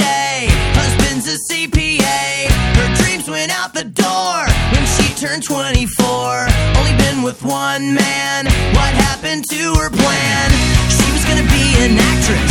day. Husband's a CPA. Her dreams went out the door when she turned 24. Only been with one man. What happened to her plan? She was gonna be an actress.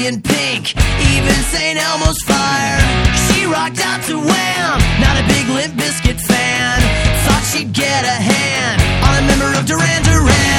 In and Pink, even St. Elmo's Fire. She rocked out to Wham, not a big Limp Biscuit fan. Thought she'd get a hand on a member of Duran Duran.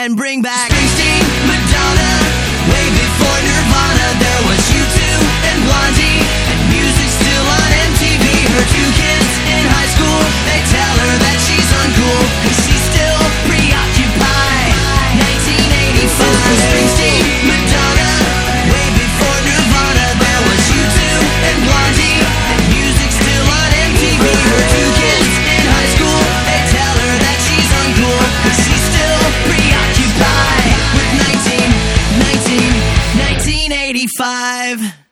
and bring back 35